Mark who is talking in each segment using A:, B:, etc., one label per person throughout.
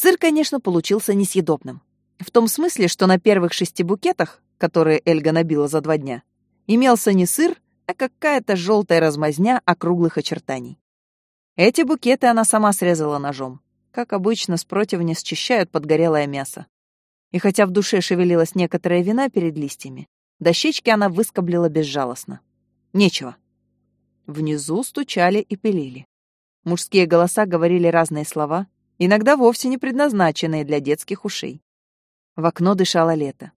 A: Сыр, конечно, получился несъедобным. В том смысле, что на первых шести букетах, которые Эльга набила за два дня, имелся не сыр, а какая-то желтая размазня округлых очертаний. Эти букеты она сама срезала ножом. Как обычно, с противня счищают подгорелое мясо. И хотя в душе шевелилась некоторая вина перед листьями, дощечки она выскоблила безжалостно. Нечего. Внизу стучали и пилили. Мужские голоса говорили разные слова, иногда вовсе не предназначенные для детских ушей. В окно дышало лето.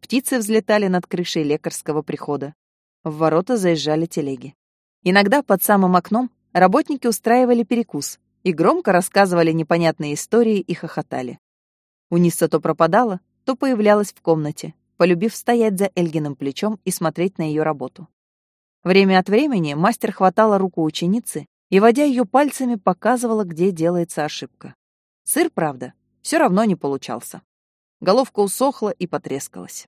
A: Птицы взлетали над крышей лекарского прихода. В ворота заезжали телеги. Иногда под самым окном работники устраивали перекус и громко рассказывали непонятные истории и хохотали. Униса то пропадала, то появлялась в комнате, полюбив стоять за Эльгиным плечом и смотреть на ее работу. Время от времени мастер хватала руку ученицы и, водя ее пальцами, показывала, где делается ошибка. Сыр, правда, все равно не получался. Головка усохла и потрескалась.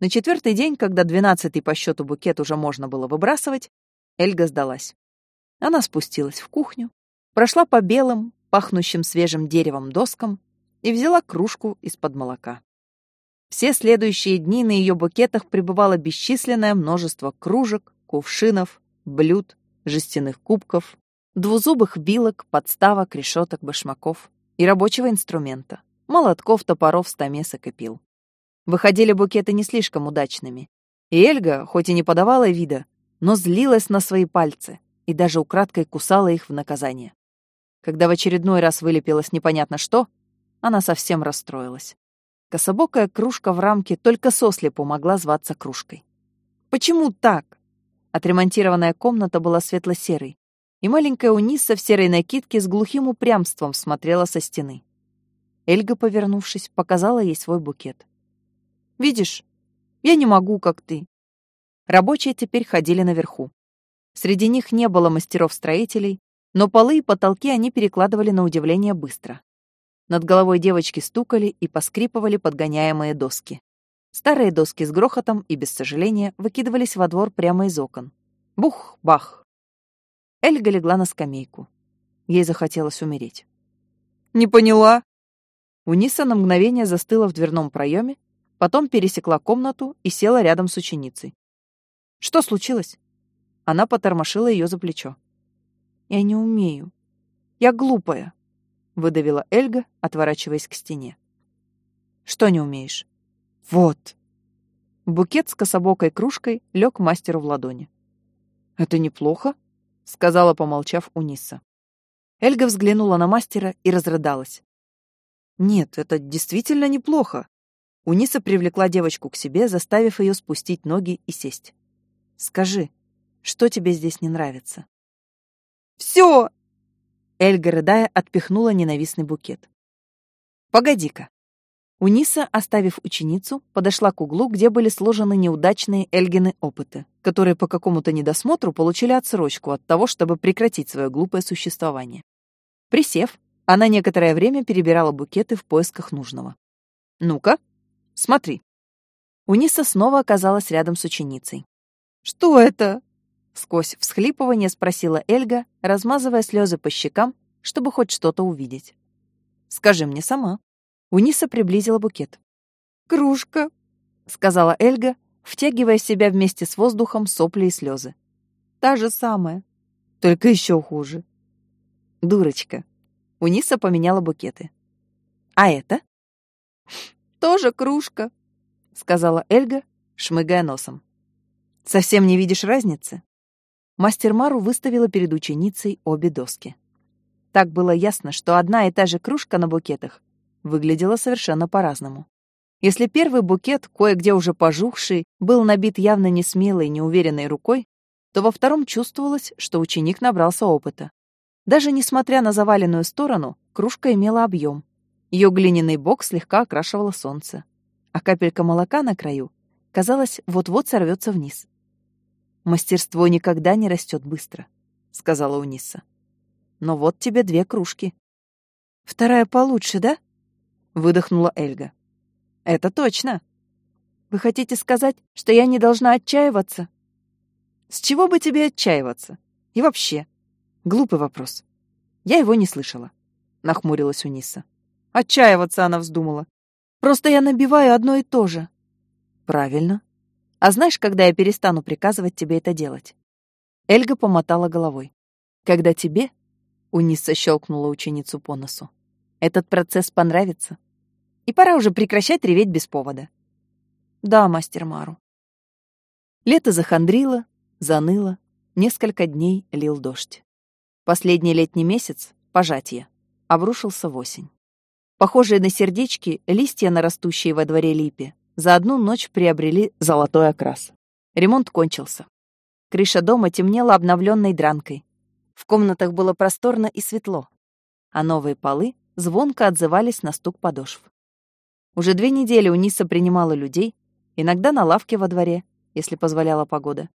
A: На четвертый день, когда двенадцатый по счету букет уже можно было выбрасывать, Эльга сдалась. Она спустилась в кухню, прошла по белым, пахнущим свежим деревом доскам и взяла кружку из-под молока. Все следующие дни на ее букетах пребывало бесчисленное множество кружек, кувшинов, блюд, жестяных кубков, двузубых вилок, подставок, решеток, башмаков и рабочего инструмента молотков, топоров, стамесок и пил. Выходили букеты не слишком удачными. И Эльга, хоть и не подавала вида, но злилась на свои пальцы и даже украдкой кусала их в наказание. Когда в очередной раз вылепилось непонятно что, она совсем расстроилась. Кособокая кружка в рамке только сослепу могла зваться кружкой. Почему так? Отремонтированная комната была светло-серой, и маленькая Униса в серой накидке с глухим упрямством смотрела со стены. Эльга, повернувшись, показала ей свой букет. «Видишь, я не могу, как ты». Рабочие теперь ходили наверху. Среди них не было мастеров-строителей, но полы и потолки они перекладывали на удивление быстро. Над головой девочки стукали и поскрипывали подгоняемые доски. Старые доски с грохотом и без сожаления выкидывались во двор прямо из окон. Бух-бах! Эльга легла на скамейку. Ей захотелось умереть. «Не поняла», Униса на мгновение застыла в дверном проеме, потом пересекла комнату и села рядом с ученицей. «Что случилось?» Она потормошила ее за плечо. «Я не умею. Я глупая», — выдавила Эльга, отворачиваясь к стене. «Что не умеешь?» «Вот». Букет с кособокой кружкой лег мастеру в ладони. «Это неплохо», — сказала, помолчав Униса. Эльга взглянула на мастера и разрыдалась. Нет, это действительно неплохо. Униса привлекла девочку к себе, заставив ее спустить ноги и сесть. Скажи, что тебе здесь не нравится? Все! Эльга, рыдая, отпихнула ненавистный букет. Погоди-ка. Униса, оставив ученицу, подошла к углу, где были сложены неудачные Эльгины опыты, которые по какому-то недосмотру получили отсрочку от того, чтобы прекратить свое глупое существование. Присев, она некоторое время перебирала букеты в поисках нужного. «Ну-ка, смотри». Униса снова оказалась рядом с ученицей. «Что это?» Сквозь всхлипывание спросила Эльга, размазывая слезы по щекам, чтобы хоть что-то увидеть. «Скажи мне сама». Униса приблизила букет. «Кружка», — сказала Эльга, втягивая себя вместе с воздухом сопли и слезы. «Та же самая, только еще хуже». «Дурочка», Униса поменяла букеты. «А это?» «Тоже кружка», — сказала Эльга, шмыгая носом. «Совсем не видишь разницы?» Мастер Мару выставила перед ученицей обе доски. Так было ясно, что одна и та же кружка на букетах выглядела совершенно по-разному. Если первый букет, кое-где уже пожухший, был набит явно несмелой, неуверенной рукой, то во втором чувствовалось, что ученик набрался опыта. Даже несмотря на заваленную сторону, кружка имела объем. Ее глиняный бок слегка окрашивало солнце, а капелька молока на краю, казалось, вот-вот сорвется вниз. «Мастерство никогда не растет быстро», — сказала Униса. «Но вот тебе две кружки». «Вторая получше, да?» — выдохнула Эльга. «Это точно. Вы хотите сказать, что я не должна отчаиваться?» «С чего бы тебе отчаиваться? И вообще, Глупый вопрос. Я его не слышала, нахмурилась Униса. Отчаиваться она вздумала. Просто я набиваю одно и то же. Правильно. А знаешь, когда я перестану приказывать тебе это делать? Эльга помотала головой. Когда тебе, Униса щелкнула ученицу по носу, этот процесс понравится. И пора уже прекращать реветь без повода. Да, мастер Мару. Лето захандрило, заныло, несколько дней лил дождь. Последний летний месяц, пожатие, обрушился в осень. Похожие на сердечки, листья на растущие во дворе липе за одну ночь приобрели золотой окрас. Ремонт кончился. Крыша дома темнела обновленной дранкой. В комнатах было просторно и светло, а новые полы звонко отзывались на стук подошв. Уже две недели Униса принимала людей, иногда на лавке во дворе, если позволяла погода,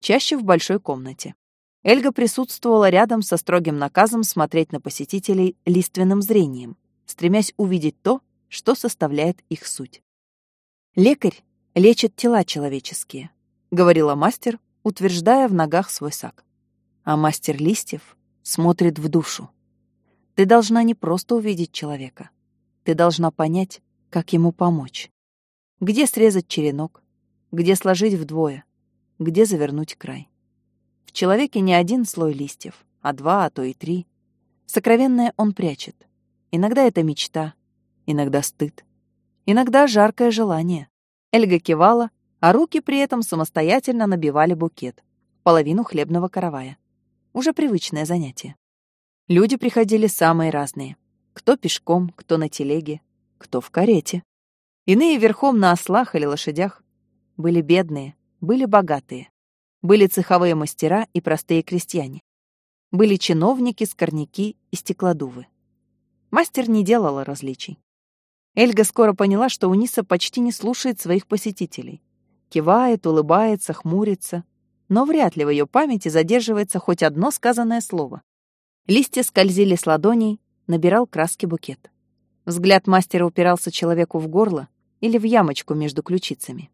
A: чаще в большой комнате. Эльга присутствовала рядом со строгим наказом смотреть на посетителей лиственным зрением, стремясь увидеть то, что составляет их суть. «Лекарь лечит тела человеческие», — говорила мастер, утверждая в ногах свой сак. А мастер листьев смотрит в душу. Ты должна не просто увидеть человека. Ты должна понять, как ему помочь. Где срезать черенок, где сложить вдвое, где завернуть край. В человеке не один слой листьев, а два, а то и три. Сокровенное он прячет. Иногда это мечта, иногда стыд, иногда жаркое желание. Эльга кивала, а руки при этом самостоятельно набивали букет, половину хлебного каравая. Уже привычное занятие. Люди приходили самые разные. Кто пешком, кто на телеге, кто в карете. Иные верхом на ослах или лошадях. Были бедные, были богатые. Были цеховые мастера и простые крестьяне. Были чиновники, скорняки и стеклодувы. Мастер не делала различий. Эльга скоро поняла, что Униса почти не слушает своих посетителей. Кивает, улыбается, хмурится. Но вряд ли в ее памяти задерживается хоть одно сказанное слово. Листья скользили с ладоней, набирал краски букет. Взгляд мастера упирался человеку в горло или в ямочку между ключицами.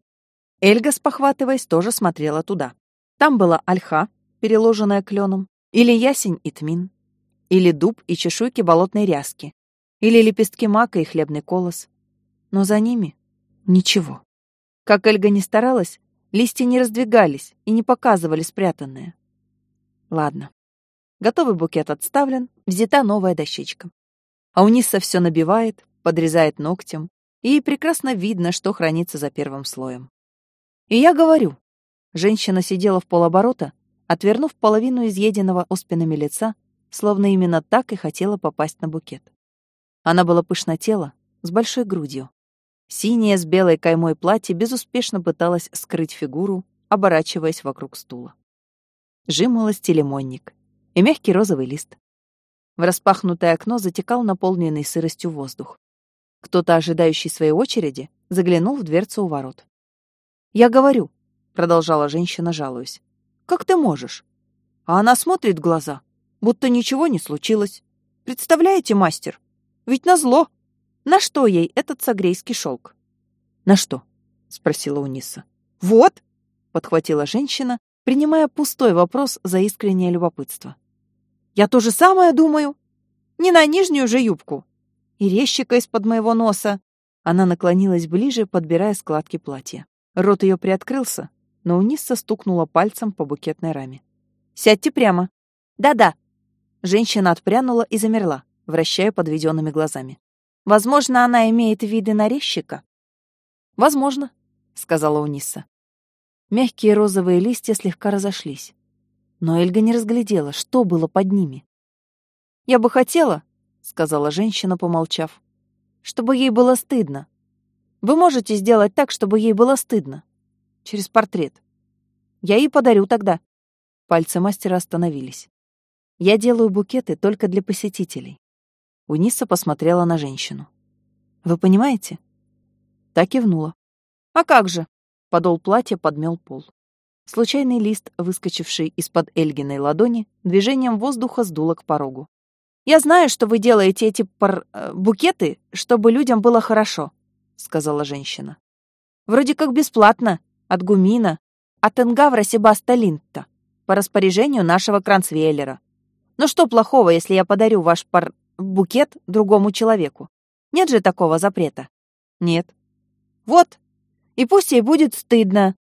A: Эльга, спохватываясь, тоже смотрела туда. Там была ольха, переложенная кленом, или ясень и тмин, или дуб и чешуйки болотной ряски, или лепестки мака и хлебный колос. Но за ними ничего. Как Эльга не старалась, листья не раздвигались и не показывали спрятанное. Ладно. Готовый букет отставлен, взята новая дощечка. А у Нисса все набивает, подрезает ногтем, и прекрасно видно, что хранится за первым слоем. И я говорю. Женщина сидела в полоборота, отвернув половину изъеденного оспинами лица, словно именно так и хотела попасть на букет. Она была пышнотела, с большой грудью. Синее с белой каймой платье безуспешно пыталась скрыть фигуру, оборачиваясь вокруг стула. Жимолость лимонник и мягкий розовый лист. В распахнутое окно затекал наполненный сыростью воздух. Кто-то, ожидающий своей очереди, заглянул в дверцу у ворот. «Я говорю», — продолжала женщина, жалуясь, — «как ты можешь?» А она смотрит в глаза, будто ничего не случилось. Представляете, мастер? Ведь назло. На что ей этот сагрейский шелк? На что? спросила Униса. Вот, подхватила женщина, принимая пустой вопрос за искреннее любопытство. Я то же самое думаю. Не на нижнюю же юбку. И резчика из-под моего носа. Она наклонилась ближе, подбирая складки платья. Рот ее приоткрылся, но Унисса стукнула пальцем по букетной раме. «Сядьте прямо». «Да-да». Женщина отпрянула и замерла, вращая подведенными глазами. «Возможно, она имеет виды на резчика?» «Возможно», — сказала Унисса. Мягкие розовые листья слегка разошлись. Но Эльга не разглядела, что было под ними. «Я бы хотела», — сказала женщина, помолчав, — «чтобы ей было стыдно, вы можете сделать так, чтобы ей было стыдно. Через портрет. Я ей подарю тогда. Пальцы мастера остановились. Я делаю букеты только для посетителей. Униса посмотрела на женщину. Вы понимаете? Так кивнула. А как же? Подол платья подмел пол. Случайный лист, выскочивший из-под Эльгиной ладони, движением воздуха сдуло к порогу. «Я знаю, что вы делаете эти пар... Э, букеты, чтобы людям было хорошо. — сказала женщина. «Вроде как бесплатно, от Гумина, от Энгавра Себаста Линта, по распоряжению нашего Кранцвейлера. Но что плохого, если я подарю ваш пар... букет другому человеку?
B: Нет же такого запрета.
A: Нет.
B: Вот. И пусть ей будет стыдно.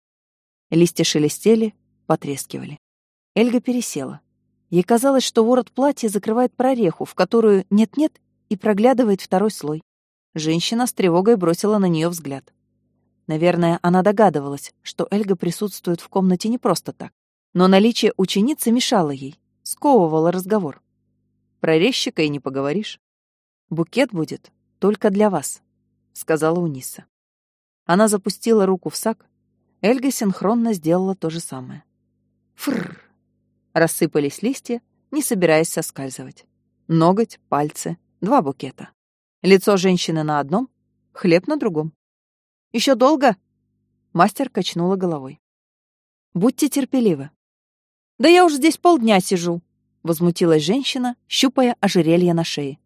A: Листья шелестели, потрескивали. Эльга пересела. Ей казалось, что ворот платья закрывает прореху, в которую нет-нет и проглядывает второй слой. Женщина с тревогой бросила на нее взгляд. Наверное, она догадывалась, что Эльга присутствует в комнате не просто так. Но наличие ученицы мешало ей, сковывало разговор. Про резчика и не поговоришь. Букет будет только для вас, сказала Униса. Она запустила руку в сак. Эльга синхронно сделала то же самое. Фррр. Рассыпались листья, не собираясь соскальзывать. Ноготь, пальцы, два букета. Лицо женщины на одном, хлеб на другом. Еще долго?» Мастер качнула головой. «Будьте терпеливы».
B: «Да я уж здесь полдня сижу», —
A: возмутилась женщина, щупая ожерелье на шее.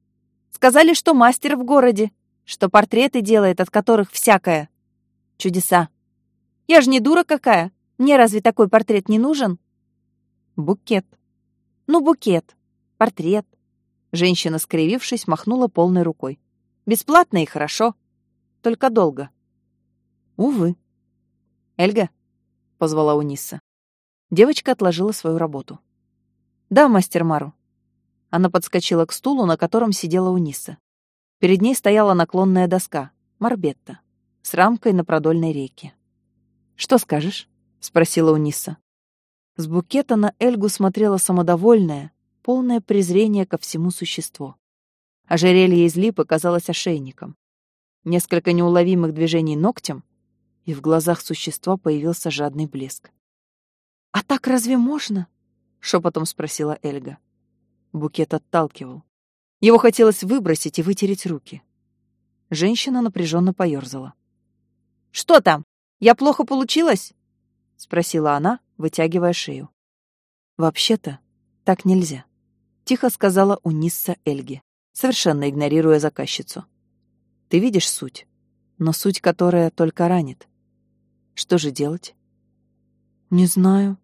B: «Сказали, что мастер в городе, что портреты делает, от которых всякое. Чудеса. Я же не дура какая. Мне разве такой портрет не нужен?»
A: «Букет».
B: «Ну, букет. Портрет».
A: Женщина, скривившись, махнула полной рукой.
B: «Бесплатно и хорошо. Только долго».
A: Увы. Эльга, позвала Униса. Девочка отложила свою работу. Да, мастер Мару. Она подскочила к стулу, на котором сидела Униса. Перед ней стояла наклонная доска, морбетта, с рамкой на продольной реке. «Что скажешь?» — спросила Униса. С букета на Эльгу смотрела самодовольная, полное презрение ко всему существу. Ожерелье из липы казалось ошейником. Несколько неуловимых движений ногтем — и в глазах существа появился жадный блеск. «А так разве можно?» — шепотом спросила Эльга. Букет отталкивал. Его хотелось выбросить и вытереть руки. Женщина напряженно поерзала.
B: «Что там? Я плохо получилась?»
A: — спросила она, вытягивая шею. «Вообще-то, так нельзя», — тихо сказала Унисса Эльге, совершенно игнорируя заказчицу. «Ты видишь суть, но суть, которая только ранит. Что же делать? Не знаю.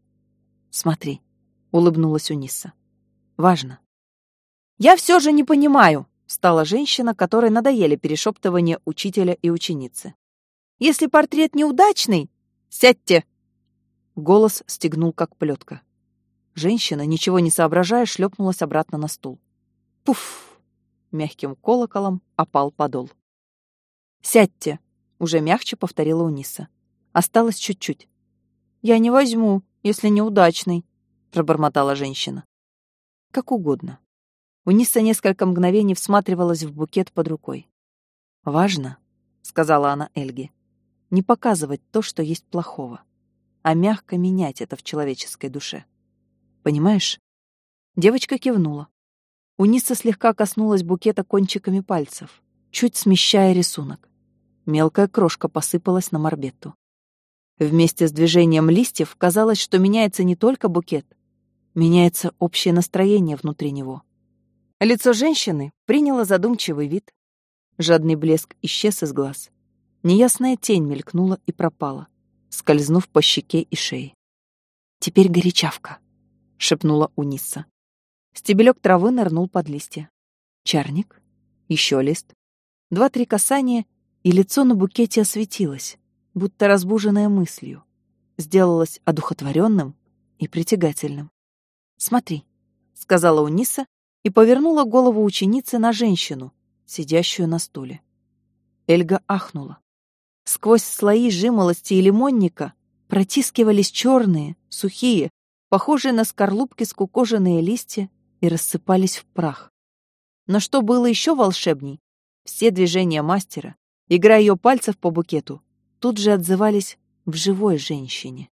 A: Смотри, улыбнулась Униса. Важно.
B: Я все же не понимаю, стала женщина, которой надоели перешептывания учителя и ученицы. Если портрет неудачный, сядьте.
A: Голос стегнул как плетка. Женщина, ничего не соображая, шлепнулась обратно на стул. Пуф! Мягким колоколом опал подол. «Сядьте!» — уже мягче повторила Униса. Осталось чуть-чуть. «Я не возьму, если неудачный», — пробормотала женщина. «Как угодно». Униса несколько мгновений всматривалась в букет под рукой. «Важно», — сказала она Эльге, — «не показывать то, что есть плохого, а мягко менять это в человеческой душе. Понимаешь?» Девочка кивнула. Униса слегка коснулась букета кончиками пальцев, чуть смещая рисунок. Мелкая крошка посыпалась на морбетту. Вместе с движением листьев казалось, что меняется не только букет, меняется общее настроение внутри него. Лицо женщины приняло задумчивый вид. Жадный блеск исчез из глаз. Неясная тень мелькнула и пропала, скользнув по щеке и шее. «Теперь горячавка», — шепнула Униса. Стебелек травы нырнул под листья. Чарник, еще лист. Два-три касания, и лицо на букете осветилось будто разбуженная мыслью, сделалась одухотворенным и притягательным. «Смотри», — сказала Униса и повернула голову ученицы на женщину, сидящую на стуле. Эльга ахнула. Сквозь слои жимолости и лимонника протискивались черные, сухие, похожие на скорлупки скукоженные листья и рассыпались в прах. Но что было еще волшебней? Все движения мастера, игра ее пальцев по букету, тут же отзывались в живой женщине.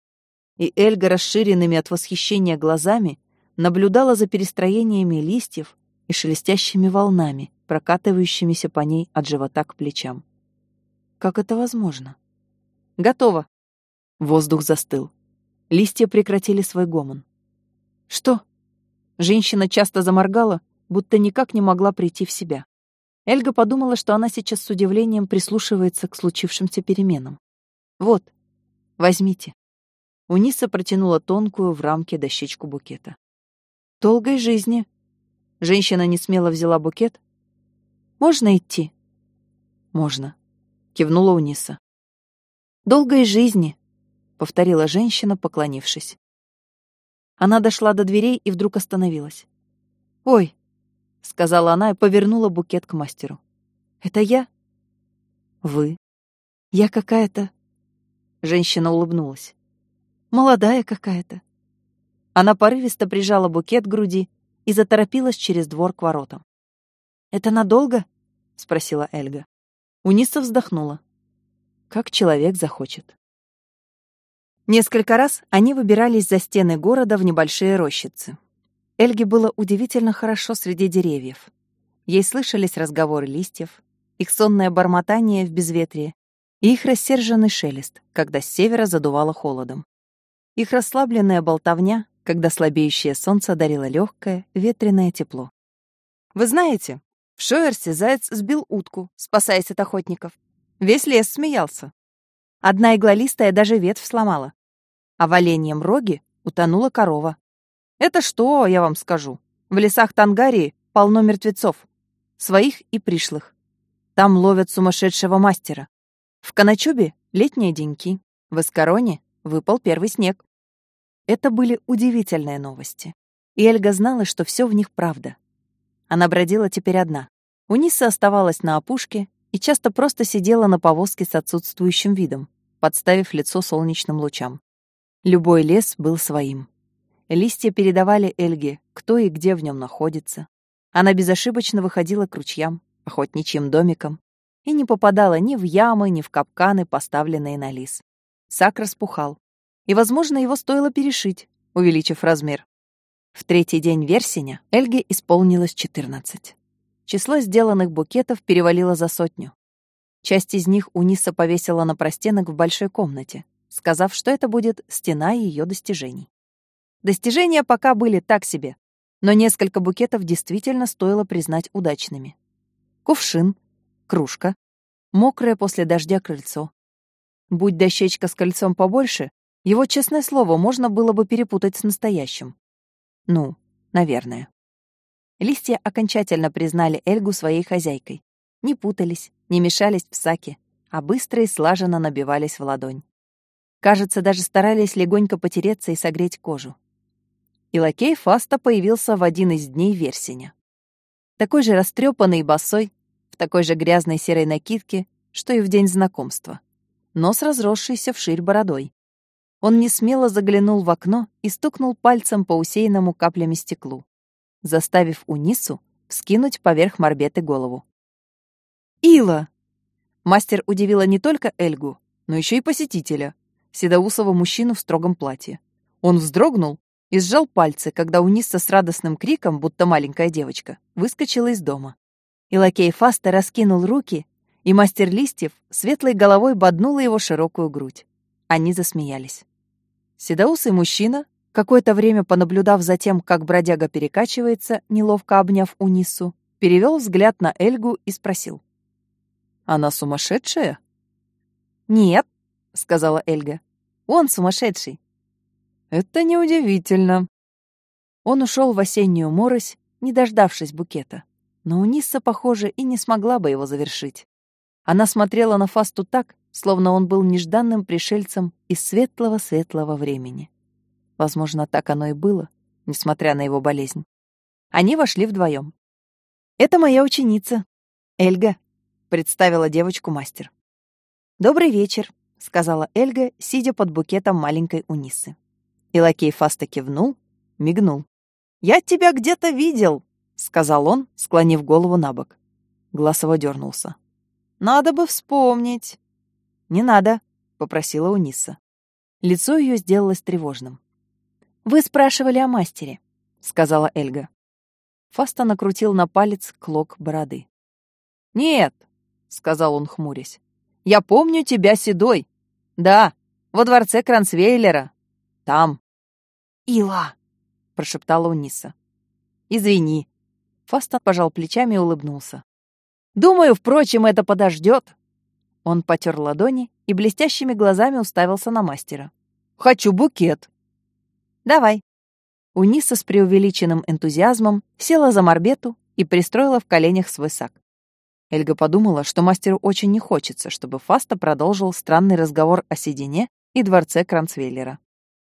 A: И Эльга, расширенными от восхищения глазами, наблюдала за перестроениями листьев и шелестящими волнами, прокатывающимися по ней от живота к плечам. Как это возможно? Готово. Воздух застыл. Листья прекратили свой гомон. Что? Женщина часто заморгала, будто никак не могла прийти в себя. Эльга подумала, что она сейчас с удивлением прислушивается к случившимся переменам. «Вот, возьмите». Униса протянула тонкую в рамке дощечку букета. «Долгой жизни». Женщина не смело взяла букет. «Можно идти?» «Можно», — кивнула Униса.
B: «Долгой жизни», — повторила женщина, поклонившись. Она дошла до дверей и вдруг остановилась. «Ой», — сказала она и повернула букет к мастеру. «Это я?» «Вы?» «Я какая-то...» Женщина улыбнулась. «Молодая какая-то». Она порывисто прижала букет к груди и заторопилась через двор к воротам. «Это надолго?» — спросила Эльга. Униса вздохнула. «Как человек захочет». Несколько раз они выбирались за стены города в небольшие рощицы. Эльге было удивительно хорошо среди деревьев. Ей слышались разговоры листьев, их сонное бормотание в безветрии и их рассерженный шелест, когда с севера задувало холодом. Их расслабленная болтовня, когда слабеющее солнце дарило легкое, ветреное тепло. «Вы знаете, в Шоерсе заяц сбил утку, спасаясь от охотников. Весь лес смеялся. Одна иглолистая даже ветвь сломала а в оленьем роге утонула корова. Это что, я вам скажу. В лесах Тангарии полно мертвецов, своих и пришлых. Там ловят сумасшедшего мастера. В Каначубе летние деньки, в Искароне выпал первый снег. Это были удивительные новости. И Эльга знала, что все в них правда. Она бродила теперь одна. Униса оставалась на опушке и часто просто сидела на повозке с отсутствующим видом, подставив лицо солнечным лучам. Любой лес был своим. Листья передавали Эльге, кто и где в нем находится. Она безошибочно выходила к ручьям, охотничьим домикам, и не попадала ни в ямы, ни в капканы, поставленные на лис. Сак распухал, и, возможно, его стоило перешить, увеличив размер. В третий день версеня Эльге исполнилось 14. Число сделанных букетов перевалило за сотню. Часть из них Униса повесила на простенок в большой комнате, сказав, что это будет стена ее достижений. Достижения пока были так себе, но несколько букетов действительно стоило признать удачными. Кувшин, кружка, мокрое после дождя крыльцо. Будь дощечка с кольцом побольше, его, честное слово, можно было бы перепутать с настоящим. Ну, наверное. Листья окончательно признали Эльгу своей хозяйкой. Не путались, не мешались в саке, а быстро и слаженно набивались в ладонь. Кажется, даже старались легонько потереться и согреть кожу. И лакей Фаста появился в один из дней Версеня. Такой же растрепанный и босой, в такой же грязной серой накидке, что и в день знакомства, но с разросшейся вширь бородой. Он не смело заглянул в окно и стукнул пальцем по усеянному каплями стеклу, заставив Унису вскинуть поверх морбеты голову. «Ила!» Мастер удивила не только Эльгу, но еще и посетителя, седоусого мужчину в строгом платье. Он вздрогнул и сжал пальцы, когда Униса с радостным криком, будто маленькая девочка, выскочила из дома. И лакей Фаста раскинул руки, и мастер листьев светлой головой боднула его широкую грудь. Они засмеялись. Седоусый мужчина, какое-то время понаблюдав за тем, как бродяга перекачивается, неловко обняв Унису, перевел взгляд на Эльгу и спросил. «Она сумасшедшая?» «Нет», — сказала Эльга. «Он сумасшедший». «Это неудивительно». Он ушел в осеннюю морось, не дождавшись букета. Но Унисса, похоже, и не смогла бы его завершить. Она смотрела на Фасту так, словно он был нежданным пришельцем из светлого-светлого времени. Возможно, так оно и было, несмотря на его болезнь. Они вошли вдвоем. «Это моя ученица, Эльга», — представила девочку мастер. «Добрый вечер», — сказала Эльга, сидя под букетом маленькой Унисы. И лакей Фаста кивнул, мигнул. «Я тебя где-то видел», — сказал он, склонив голову на бок. Глаз его дернулся. «Надо бы вспомнить». «Не надо», — попросила Униса. Лицо ее сделалось тревожным. «Вы спрашивали о мастере», — сказала Эльга. Фаста накрутил на палец клок бороды. «Нет», — сказал он, хмурясь. «Я помню тебя седой. Да, во дворце Кранцвейлера. Там. Ила, прошептала Униса. Извини. Фастон пожал плечами и улыбнулся. Думаю, впрочем, это подождет. Он потер ладони и блестящими глазами уставился на мастера. Хочу букет. Давай. Униса с преувеличенным энтузиазмом села за морбету и пристроила в коленях свой сак.
A: Эльга подумала, что мастеру очень не хочется, чтобы Фаста продолжил странный разговор о седине и дворце Кранцвейлера.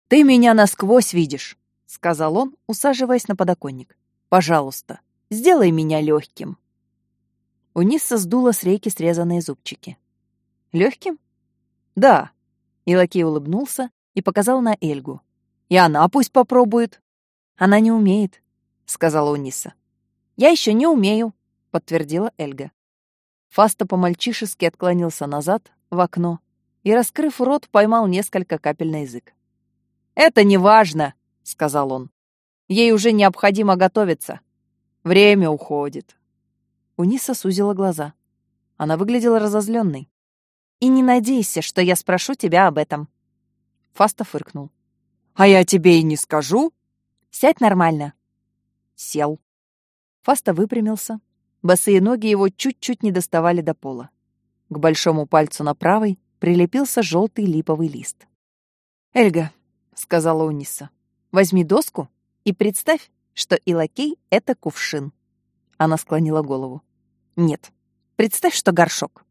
A: «Ты меня насквозь видишь», — сказал он, усаживаясь на подоконник. «Пожалуйста, сделай меня легким». У Нисса сдуло с рейки срезанные зубчики. Легким? Да. Илакей улыбнулся и показал на Эльгу. И она пусть попробует. Она не умеет, сказала Униса. Я еще не умею, подтвердила Эльга. Фаста по-мальчишески отклонился назад, в окно, и, раскрыв рот, поймал несколько капель на язык. «Это не важно», — сказал он. «Ей уже необходимо готовиться. Время уходит». Униса сузила глаза. Она выглядела разозленной. «И не надейся, что я спрошу тебя об этом». Фаста фыркнул. «А я тебе и не скажу». «Сядь нормально». Сел. Фаста выпрямился, Босые ноги его чуть-чуть не доставали до пола. К большому пальцу на правой прилепился желтый липовый лист. «Эльга», — сказала Униса, — «возьми доску и представь, что Илакей — это кувшин». Она склонила голову. «Нет, представь, что горшок».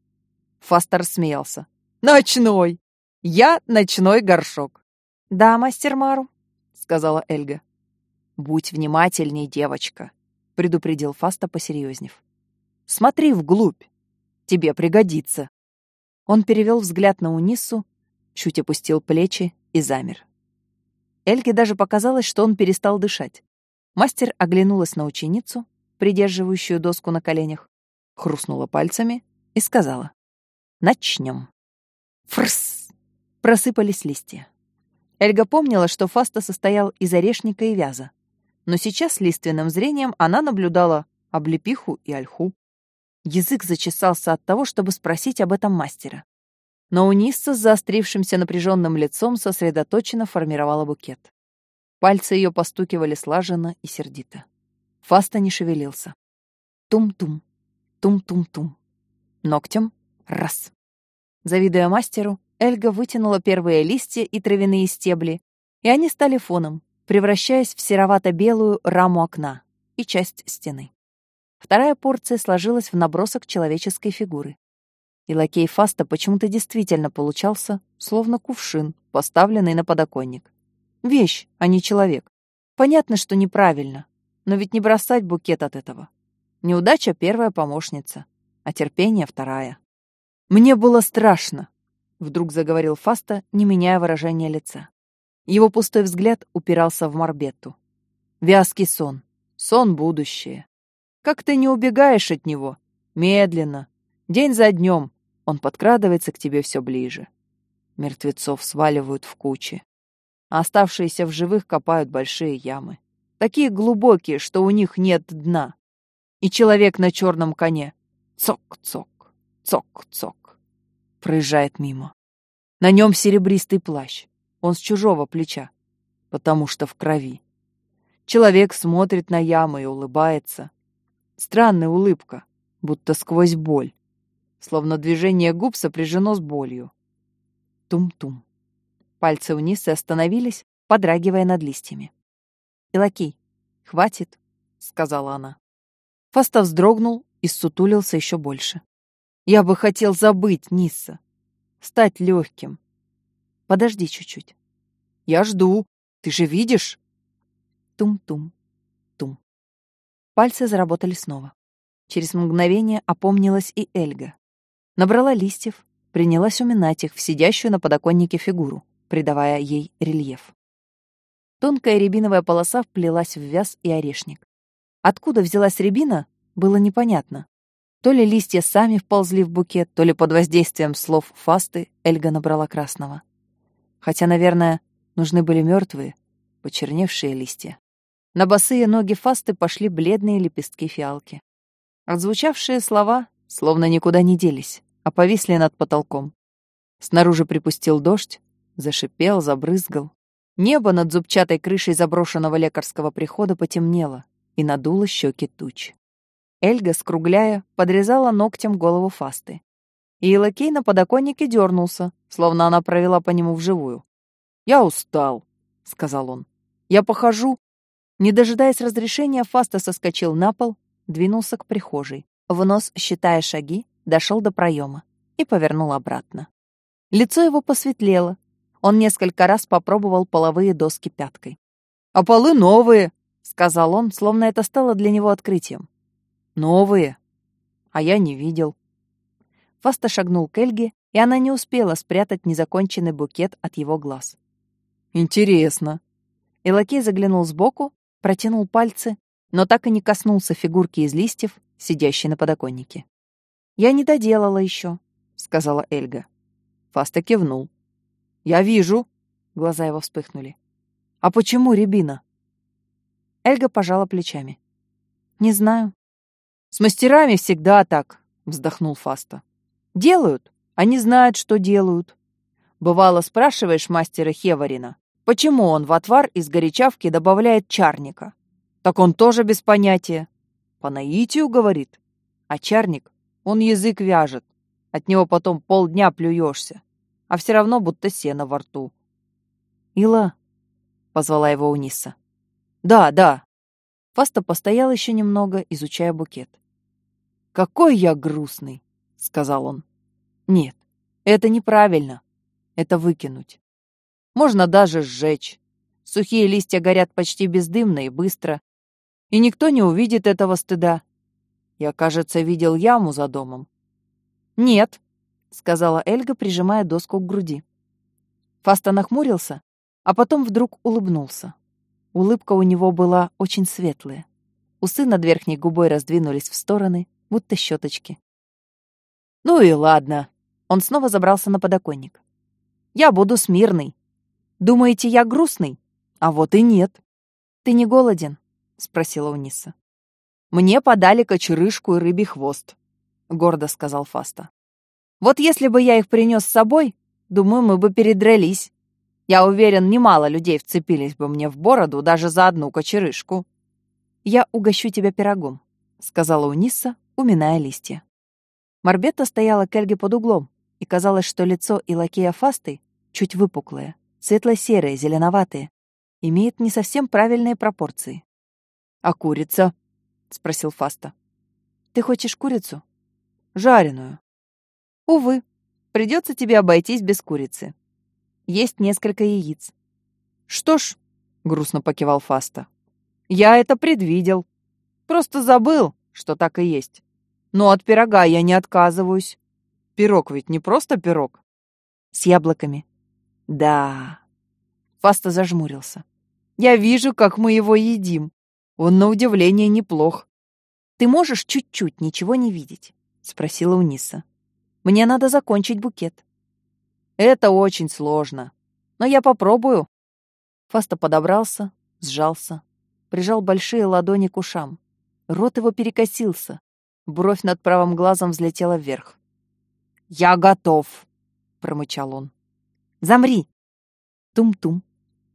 A: Фастер смеялся. «Ночной! Я ночной горшок!» «Да, мастер Мару», — сказала Эльга. «Будь внимательней, девочка», предупредил Фаста, посерьезнев. «Смотри вглубь. Тебе пригодится». Он перевел взгляд на Унису, чуть опустил плечи и замер. Эльке даже показалось, что он перестал дышать. Мастер оглянулась на ученицу, придерживающую доску на коленях, хрустнула пальцами и сказала «Начнем». Фрс! Просыпались листья. Эльга помнила, что фаста состоял из орешника и вяза но сейчас лиственным зрением она наблюдала облепиху и ольху. Язык зачесался от того, чтобы спросить об этом мастера. Но Унисса с заострившимся напряженным лицом сосредоточенно формировала букет. Пальцы ее постукивали слаженно и сердито. Фаста не шевелился. Тум-тум, тум-тум-тум. Ногтем — раз. Завидуя мастеру, Эльга вытянула первые листья и травяные стебли, и они стали фоном, превращаясь в серовато-белую раму окна и часть стены. Вторая порция сложилась в набросок человеческой фигуры. И лакей Фаста почему-то действительно получался, словно кувшин, поставленный на подоконник. Вещь, а не человек. Понятно, что неправильно, но ведь не бросать букет от этого. Неудача — первая помощница, а терпение — вторая. «Мне было страшно», — вдруг заговорил Фаста, не меняя выражения лица. Его пустой взгляд упирался в Марбетту. Вязкий сон. Сон будущее. Как ты не убегаешь от него? Медленно. День за днем. Он подкрадывается к тебе все ближе. Мертвецов сваливают в кучи. А оставшиеся в живых копают большие ямы. Такие глубокие, что у них нет дна. И человек на черном коне. Цок-цок, цок-цок. Проезжает мимо. На нем серебристый плащ. Он с чужого плеча, потому что в крови. Человек смотрит на ямы и улыбается. Странная улыбка, будто сквозь боль. Словно движение губ сопряжено с болью. Тум-тум. Пальцы вниз и остановились, подрагивая над листьями. «Илакей, хватит», — сказала она. Фаста вздрогнул и ссутулился еще больше. «Я бы хотел забыть Нисса, стать легким, Подожди чуть-чуть. Я жду. Ты же видишь? Тум-тум. Тум. Пальцы заработали снова. Через мгновение опомнилась и Эльга. Набрала листьев, принялась уминать их в сидящую на подоконнике фигуру, придавая ей рельеф. Тонкая рябиновая полоса вплелась в вяз и орешник. Откуда взялась рябина, было непонятно. То ли листья сами вползли в букет, то ли под воздействием слов фасты Эльга набрала красного. Хотя, наверное, нужны были мертвые, почерневшие листья. На босые ноги фасты пошли бледные лепестки фиалки. Отзвучавшие слова словно никуда не делись, а повисли над потолком. Снаружи припустил дождь, зашипел, забрызгал. Небо над зубчатой крышей заброшенного лекарского прихода потемнело и надуло щеки туч. Эльга, скругляя, подрезала ногтем голову Фасты и лакей на подоконнике дернулся, словно она провела по нему вживую. «Я устал», — сказал он. «Я похожу». Не дожидаясь разрешения, Фаста соскочил на пол, двинулся к прихожей,
B: в нос, считая шаги, дошел до проема и повернул обратно. Лицо его посветлело. Он несколько раз попробовал половые доски пяткой.
A: «А полы новые!»
B: — сказал он, словно это стало для него открытием.
A: «Новые? А я не видел».
B: Фаста шагнул к Эльге, и она не успела спрятать незаконченный букет от его глаз.
A: «Интересно».
B: И лакей заглянул сбоку, протянул пальцы, но так и не коснулся фигурки из листьев, сидящей на подоконнике. «Я не доделала еще», — сказала Эльга.
A: Фаста кивнул. «Я вижу». Глаза его вспыхнули. «А почему рябина?»
B: Эльга пожала плечами. «Не знаю».
A: «С мастерами всегда так», — вздохнул Фаста. «Делают, они знают, что делают. Бывало, спрашиваешь мастера Хеварина, почему он в отвар из горячавки добавляет чарника. Так он тоже без понятия. По наитию, говорит. А чарник, он язык вяжет. От него потом полдня плюешься. А все равно будто сено во рту.
B: «Ила», — позвала его Униса.
A: «Да, да».
B: Фаста постоял еще немного, изучая букет.
A: «Какой я грустный», — сказал он. «Нет, это неправильно. Это выкинуть. Можно даже сжечь. Сухие листья горят почти бездымно и быстро, и никто не увидит этого стыда. Я, кажется, видел яму за домом.
B: «Нет», — сказала Эльга, прижимая доску к груди. Фаста нахмурился, а потом вдруг улыбнулся. Улыбка у него была очень светлая. Усы над верхней губой раздвинулись в стороны, будто щеточки.
A: «Ну и ладно».
B: Он снова забрался на подоконник.
A: «Я буду смирный. Думаете, я грустный? А вот и нет».
B: «Ты не голоден?» — спросила Униса.
A: «Мне подали кочерышку и рыбий хвост», — гордо сказал Фаста. «Вот если бы я их принес с собой, думаю, мы бы передрались. Я уверен, немало людей вцепились бы мне в бороду даже за одну кочерышку».
B: «Я угощу тебя пирогом», — сказала Униса, уминая листья. Марбетта стояла к Эльге под углом, и казалось, что лицо и лакея Фасты чуть выпуклое, светло-серое, зеленоватое, имеет не совсем правильные пропорции.
A: «А курица?» — спросил Фаста.
B: «Ты хочешь курицу?»
A: «Жареную».
B: «Увы, придется тебе обойтись без курицы. Есть несколько яиц».
A: «Что ж», — грустно покивал Фаста, — «я это предвидел. Просто забыл, что так и есть. Но от пирога я не отказываюсь. Пирог ведь не просто пирог».
B: «С яблоками».
A: «Да».
B: Фаста зажмурился.
A: «Я вижу, как мы его едим. Он, на удивление, неплох.
B: «Ты можешь чуть-чуть ничего не видеть?» — спросила Униса. «Мне надо закончить букет».
A: «Это очень сложно. Но я попробую».
B: Фаста подобрался, сжался, прижал большие ладони к ушам. Рот его перекосился. Бровь над правым глазом взлетела вверх.
A: «Я готов», — промычал он.
B: «Замри!» Тум-тум,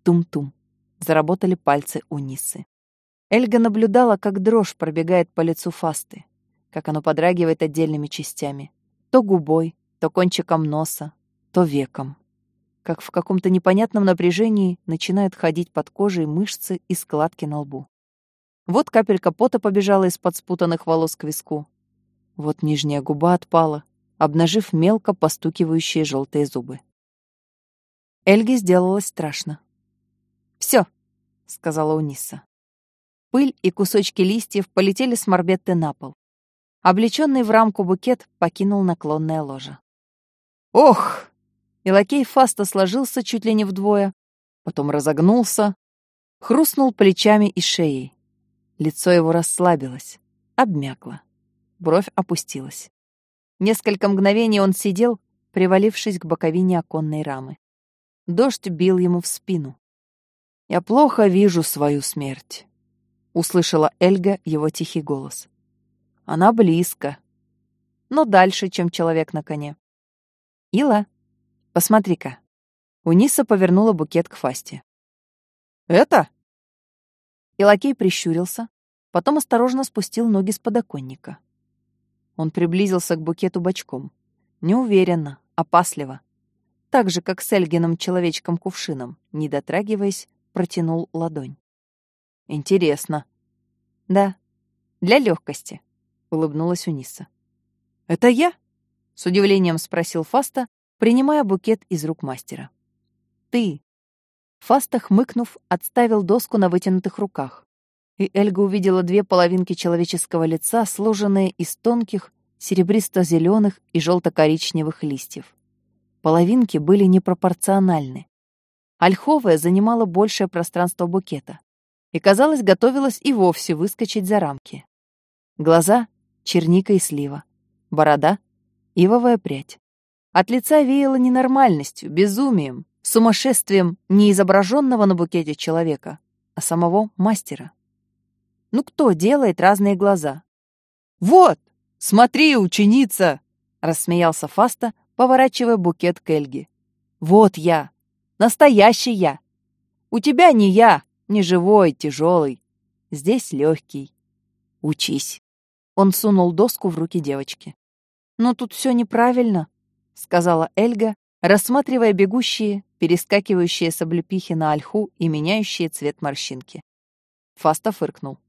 B: тум-тум. Заработали пальцы Унисы. Эльга наблюдала, как дрожь пробегает по лицу Фасты, как оно подрагивает отдельными частями. То губой, то кончиком носа, то веком. Как в каком-то непонятном напряжении начинают ходить под кожей мышцы и складки на лбу. Вот капелька пота побежала из-под спутанных волос к виску. Вот нижняя губа отпала, обнажив мелко постукивающие желтые зубы. Эльге сделалось страшно. «Всё», — сказала Униса. Пыль и кусочки листьев полетели с морбетты на пол. Облеченный в рамку букет покинул наклонное ложе.
A: «Ох!»
B: И лакей Фаста сложился чуть ли не вдвое, потом разогнулся, хрустнул плечами и шеей. Лицо его расслабилось, обмякло. Бровь опустилась. Несколько мгновений он сидел, привалившись к боковине оконной рамы. Дождь бил ему в спину.
A: «Я плохо вижу свою смерть».
B: — услышала Эльга его тихий голос.
A: «Она близко,
B: но дальше, чем человек на коне». «Ила, посмотри-ка». Униса повернула букет к Фасте.
A: «Это?»
B: Илакей прищурился, потом осторожно спустил ноги с подоконника. Он приблизился к букету бочком. Неуверенно, опасливо. Так же, как с Эльгиным человечком-кувшином, не дотрагиваясь, протянул ладонь.
A: Интересно.
B: Да, для легкости. улыбнулась Униса. «Это я?» — с удивлением спросил Фаста, принимая букет из рук мастера. «Ты!» Фаста, хмыкнув, отставил доску на вытянутых руках, и Эльга увидела две половинки человеческого лица, сложенные из тонких, серебристо-зеленых и желто-коричневых листьев. Половинки были непропорциональны. Ольховая занимала большее пространство букета и, казалось, готовилась и вовсе выскочить за рамки. Глаза — черника и слива, борода — ивовая прядь. От лица веяло ненормальностью, безумием, сумасшествием не изображенного на букете человека, а самого мастера. Ну кто делает разные глаза? «Вот, смотри, ученица!» — рассмеялся Фаста, поворачивая букет к Эльге. «Вот я! Настоящий я! У тебя не я, не живой, тяжелый. Здесь легкий. Учись!» Он сунул доску в руки девочки. «Но тут все неправильно», — сказала Эльга, рассматривая бегущие, перескакивающие с облепихи на ольху и меняющие цвет морщинки. Фаста фыркнул.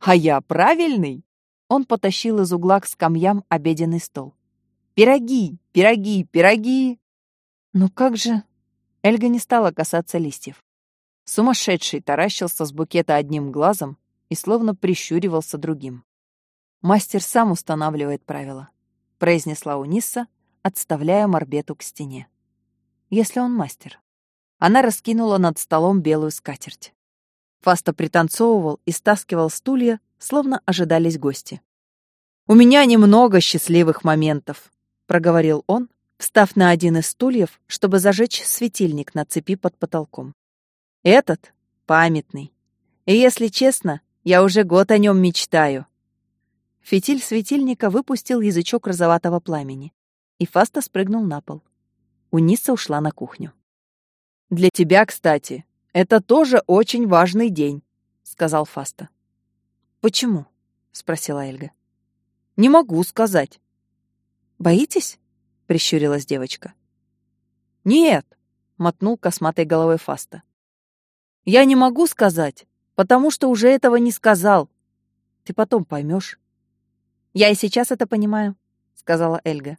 B: «А я правильный?» Он потащил из угла к скамьям обеденный стол. «Пироги! Пироги! Пироги!» «Ну как же...» Эльга не стала касаться листьев. Сумасшедший таращился с букета одним глазом и словно прищуривался другим. «Мастер сам устанавливает правила», — произнесла Унисса, отставляя морбету к стене. «Если он мастер». Она раскинула над столом белую скатерть. Фаста пританцовывал и стаскивал стулья, словно ожидались гости. «У меня немного счастливых моментов», — проговорил он, встав на один из стульев, чтобы зажечь светильник на цепи под потолком. «Этот памятный. И если честно, я уже год о нем мечтаю. Фитиль светильника выпустил язычок розоватого пламени, и Фаста спрыгнул на пол. Униса ушла на кухню. «Для тебя, кстати, это тоже очень важный день», — сказал Фаста. «Почему?» — спросила Эльга. «Не могу сказать». «Боитесь?» — прищурилась девочка. «Нет», — мотнул косматой головой Фаста. «Я не могу сказать, потому что уже этого не сказал. Ты потом поймешь. «Я и сейчас это понимаю», — сказала Эльга.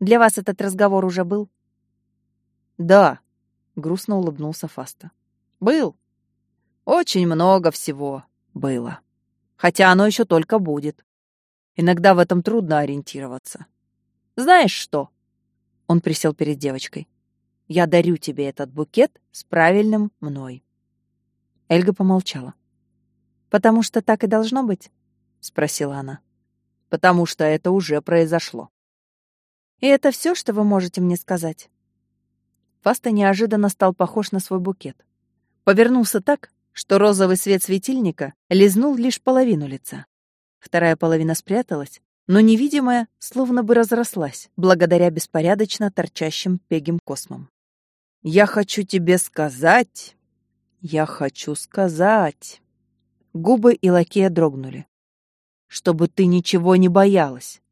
B: «Для вас этот разговор уже был?» «Да», — грустно улыбнулся Фаста. «Был. Очень много всего было. Хотя оно еще только будет. Иногда в этом трудно ориентироваться. Знаешь что?» Он присел перед девочкой. «Я дарю тебе этот букет с правильным мной». Эльга помолчала. «Потому что так и должно быть?» — спросила она потому что это уже произошло. И это все, что вы можете мне сказать? Фаста неожиданно стал похож на свой букет. Повернулся так, что розовый свет светильника лизнул лишь половину лица. Вторая половина спряталась, но невидимая словно бы разрослась, благодаря беспорядочно торчащим пегим космам. «Я хочу тебе сказать! Я хочу сказать!» Губы и лакея дрогнули чтобы ты ничего не боялась,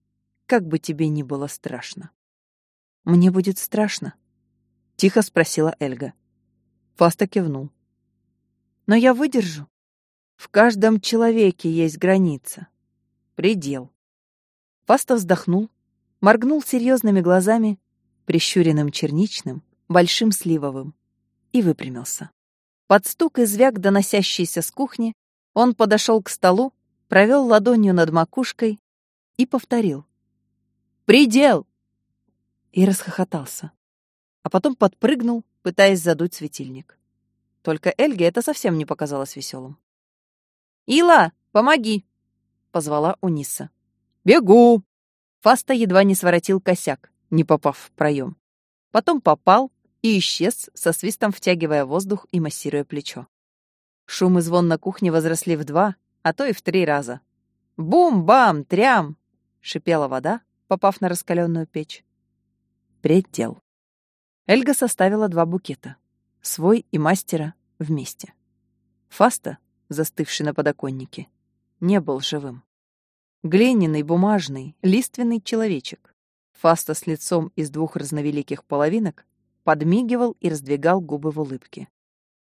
B: как бы тебе ни было страшно. Мне будет страшно, тихо спросила Эльга. Фаста кивнул. Но я выдержу. В каждом человеке есть граница, предел. Фаста вздохнул, моргнул серьезными глазами, прищуренным черничным, большим сливовым, и выпрямился. Под стук и звяк, доносящийся с кухни, он подошел к столу, провел ладонью над макушкой и повторил. «Предел!» И расхохотался. А потом подпрыгнул, пытаясь задуть светильник. Только Эльге это совсем не показалось веселым. «Ила, помоги!» — позвала Униса. «Бегу!» Фаста едва не своротил косяк, не попав в проем. Потом попал и исчез, со свистом втягивая воздух и массируя плечо. Шум и звон на кухне возросли в два, а то и в три раза. «Бум-бам! Трям!» — шипела вода, попав на раскаленную печь. Предел. Эльга составила два букета. Свой и мастера вместе. Фаста, застывший на подоконнике, не был живым. Глиняный, бумажный, лиственный человечек. Фаста с лицом из двух разновеликих половинок подмигивал и раздвигал губы в улыбке.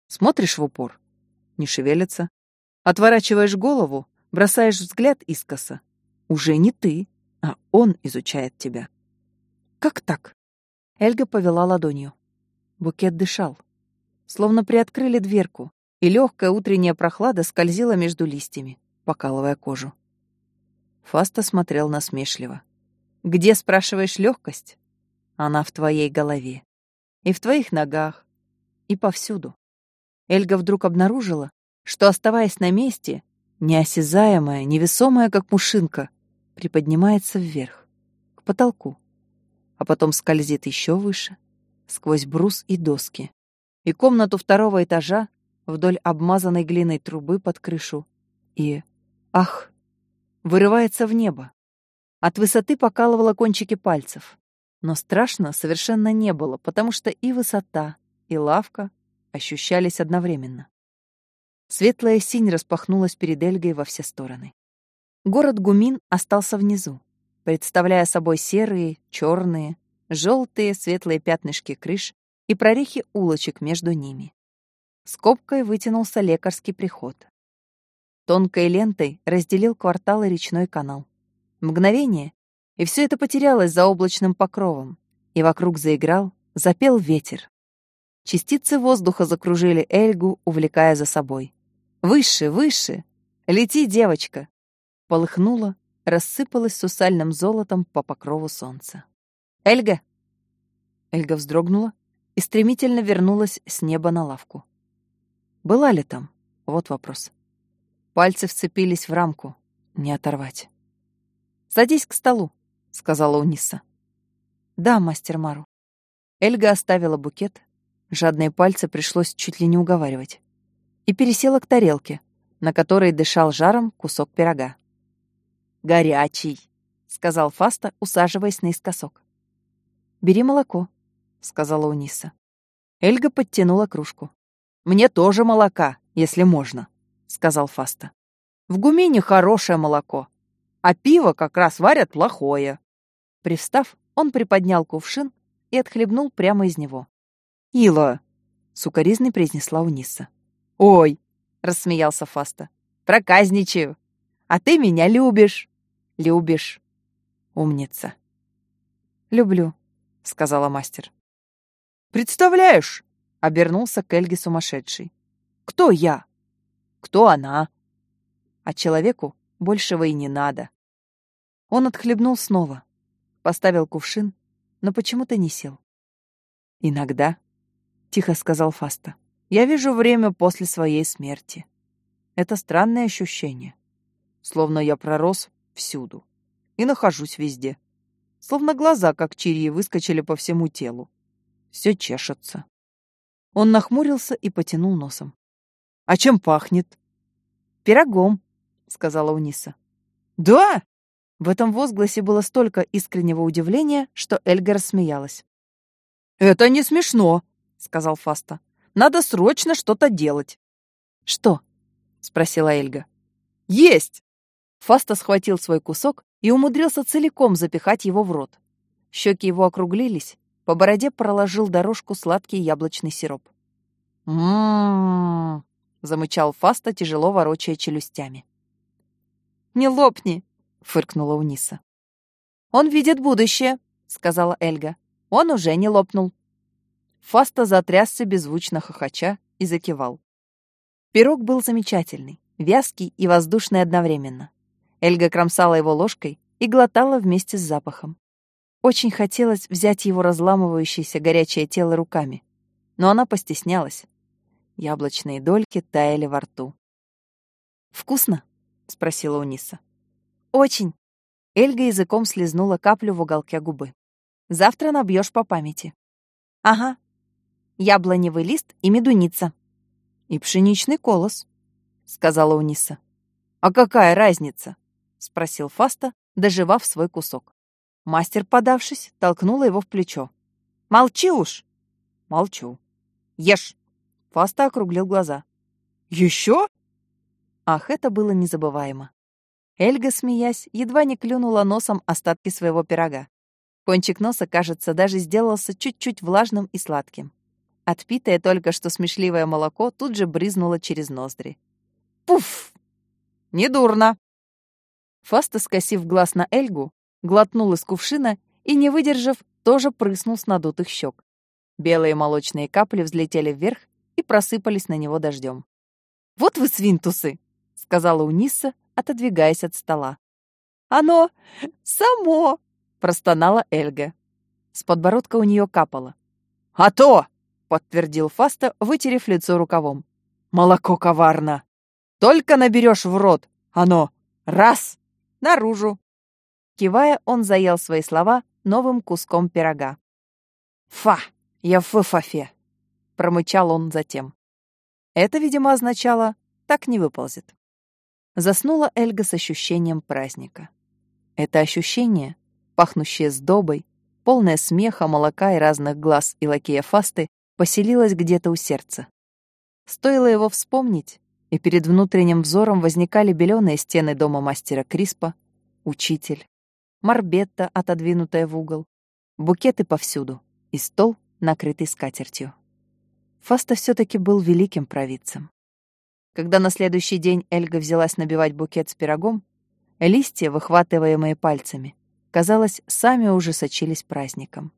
B: Смотришь в упор — не шевелится, Отворачиваешь голову, бросаешь взгляд искоса.
A: Уже не ты, а он изучает тебя.
B: Как так? Эльга повела ладонью. Букет дышал. Словно приоткрыли дверку, и легкая утренняя прохлада скользила между листьями, покалывая кожу. Фаста смотрел насмешливо. «Где, спрашиваешь, легкость? Она в твоей голове. И в твоих ногах. И повсюду». Эльга вдруг обнаружила, что, оставаясь на месте, неосязаемая, невесомая, как мушинка, приподнимается вверх, к потолку, а потом скользит еще выше, сквозь брус и доски, и комнату второго этажа вдоль обмазанной глиной трубы под крышу, и, ах, вырывается в небо. От высоты покалывало кончики пальцев, но страшно совершенно не было, потому что и высота, и лавка ощущались одновременно. Светлая синь распахнулась перед Эльгой во все стороны. Город Гумин остался внизу, представляя собой серые, черные, желтые, светлые пятнышки крыш и прорехи улочек между ними. Скобкой вытянулся лекарский приход. Тонкой лентой разделил кварталы речной канал. Мгновение, и все это потерялось за облачным покровом, и вокруг заиграл, запел ветер. Частицы воздуха закружили Эльгу, увлекая за собой. «Выше, выше! Лети, девочка!» Полыхнула, рассыпалась сусальным золотом по покрову солнца. «Эльга!» Эльга вздрогнула и стремительно вернулась с неба на лавку. Была ли там? Вот вопрос. Пальцы вцепились в рамку. Не оторвать. «Садись к столу», — сказала Униса. «Да, мастер Мару». Эльга оставила букет, Жадные пальцы пришлось чуть ли не уговаривать. И пересела к тарелке, на которой дышал жаром кусок пирога. «Горячий», — сказал Фаста, усаживаясь наискосок. «Бери молоко», — сказала Униса. Эльга подтянула кружку. «Мне тоже молока, если можно», — сказал Фаста. «В Гумине хорошее молоко, а пиво как раз варят плохое». Привстав, он приподнял кувшин и отхлебнул прямо из него. «Ила!» — сукоризной произнесла Униса. «Ой!» — рассмеялся Фаста. «Проказничаю! А ты меня любишь!» «Любишь!» «Умница!» «Люблю», — сказала мастер. «Представляешь!» — обернулся к Эльге сумасшедший. «Кто я? Кто она?» А человеку большего и не надо. Он отхлебнул снова, поставил кувшин, но почему-то не сел. Иногда — тихо сказал Фаста. «Я вижу время после своей смерти. Это странное ощущение. Словно я пророс всюду и нахожусь везде. Словно глаза, как чирии, выскочили по всему телу. Все чешется». Он нахмурился и потянул носом. «А чем пахнет?» «Пирогом», — сказала Униса. «Да!» В этом возгласе было столько искреннего удивления, что Эльга рассмеялась. «Это не смешно!» — сказал Фаста. «Надо срочно что-то делать». «Что?» — спросила Эльга. «Есть!» Фаста схватил свой кусок и умудрился целиком запихать его в рот. Щеки его округлились, по бороде проложил дорожку сладкий яблочный сироп. «М-м-м!» замычал Фаста, тяжело ворочая челюстями. «Не лопни!» — фыркнула Униса. «Он видит будущее», — сказала Эльга. «Он уже не лопнул». Фаста затрясся беззвучно хохоча и закивал. Пирог был замечательный, вязкий и воздушный одновременно. Эльга кромсала его ложкой и глотала вместе с запахом. Очень хотелось взять его разламывающееся горячее тело руками, но она постеснялась. Яблочные дольки таяли во рту. «Вкусно?» — спросила Униса. «Очень». Эльга языком слезнула каплю в уголке губы. «Завтра набьешь по памяти». «Ага, яблоневый лист и медуница. И пшеничный колос, сказала Униса. А какая разница? Спросил Фаста, доживав свой кусок. Мастер, подавшись, толкнула его в плечо. Молчи уж. Молчу. Ешь. Фаста округлил глаза. Еще? Ах, это было незабываемо. Эльга, смеясь, едва не клюнула носом остатки своего пирога. Кончик носа, кажется, даже сделался чуть-чуть влажным и сладким. Отпитое только что смешливое молоко тут же брызнуло через ноздри. «Пуф! Недурно!» Фаста, скосив глаз на Эльгу, глотнул из кувшина и, не выдержав, тоже прыснул с надутых щек. Белые молочные капли взлетели вверх и просыпались на него дождем. «Вот вы свинтусы!» — сказала Униса, отодвигаясь от стола. «Оно само!» — простонала Эльга. С подбородка у нее капало. «А то!» — подтвердил Фаста, вытерев лицо рукавом. «Молоко коварно! Только наберешь в рот, оно раз — наружу!» Кивая, он заел свои слова новым куском пирога. «Фа! Я в фафе!» — промычал он затем. Это, видимо, означало «так не выползет». Заснула Эльга с ощущением праздника. Это ощущение, пахнущее сдобой, полное смеха, молока и разных глаз и лакея фасты, поселилось где-то у сердца. Стоило его вспомнить, и перед внутренним взором возникали беленые стены дома мастера Криспа, учитель, морбетта, отодвинутая в угол, букеты повсюду и стол, накрытый скатертью. Фаста все таки был великим провидцем. Когда на следующий день Эльга взялась набивать букет с пирогом, листья, выхватываемые пальцами, казалось, сами уже сочились праздником.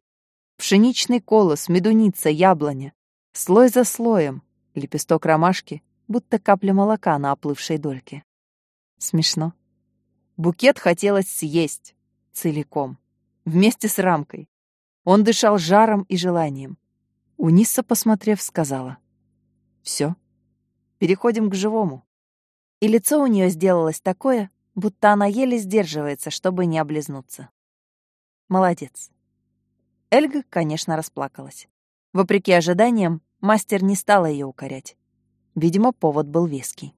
B: Пшеничный колос, медуница, яблоня, слой за слоем, лепесток ромашки, будто капля молока на оплывшей дольке. Смешно. Букет хотелось съесть целиком, вместе с рамкой. Он дышал жаром и желанием. Униса, посмотрев, сказала. «Все, переходим к живому». И лицо у нее сделалось такое, будто она еле сдерживается, чтобы не облизнуться. Молодец. Эльга, конечно, расплакалась. Вопреки ожиданиям, мастер не стала ее укорять. Видимо, повод был веский.